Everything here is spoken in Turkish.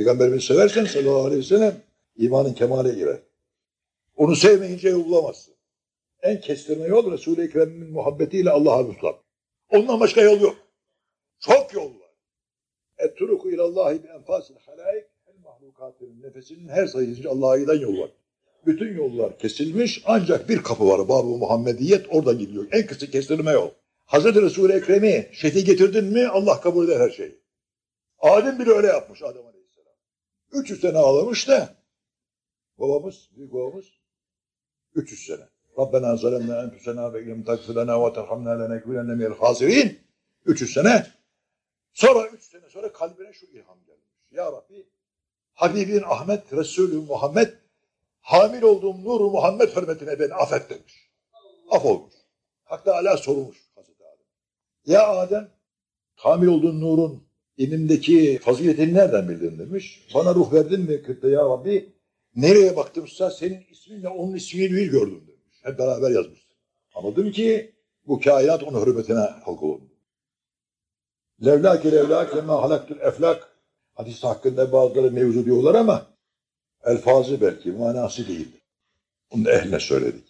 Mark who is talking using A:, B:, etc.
A: Peygamberimizi seversen sallallahu aleyhi ve sellem imanın kemale girer. Onu sevmeyince yol bulamazsın. En kestirme yol Resul-i Ekrem'in muhabbetiyle Allah'a tutmak. Ondan başka yol yok. Çok yol var. Et-turuku ilallahi bi enfasil halaik el mahlukatının nefesinin her sayıcı Allah'a giden yol var. Bütün yollar kesilmiş ancak bir kapı var. Bab-ı Muhammediyet oradan gidiyor. En kısa kestirme yol. Hazreti Resul-i Ekrem'i şefi getirdin mi Allah kabul eder her şeyi. Adem bile öyle yapmış Adem Aleyhisselam. 300 sene ağlamış da babamız, büyük babamız 300 sene. Rabbena zalemna enfusena ve ilm takfirena ve terhamna lenekûnenne minel hasirin. 300 sene. Sonra 3 sene sonra kalbine şu ilham gelmiş. Ya Rabbi Habibin Ahmet Resulü Muhammed hamil olduğum nuru Muhammed hürmetine beni affet demiş. Af olmuş. Hak Teala sormuş Hazreti Adem. Ya Adem hamil olduğun nurun inimdeki faziletini nereden bildin demiş. Bana ruh verdin mi kırkta ya Rabbi? Nereye baktımsa senin isminle onun ismini bir gördüm demiş. Hep beraber yazmış. Anladım ki bu kainat onun hürmetine halk olundu. Levlâke levlâke mâ halaktül eflak. Hadis hakkında bazıları mevzu diyorlar ama elfazı belki manası değildir. Bunu ehline söyledik.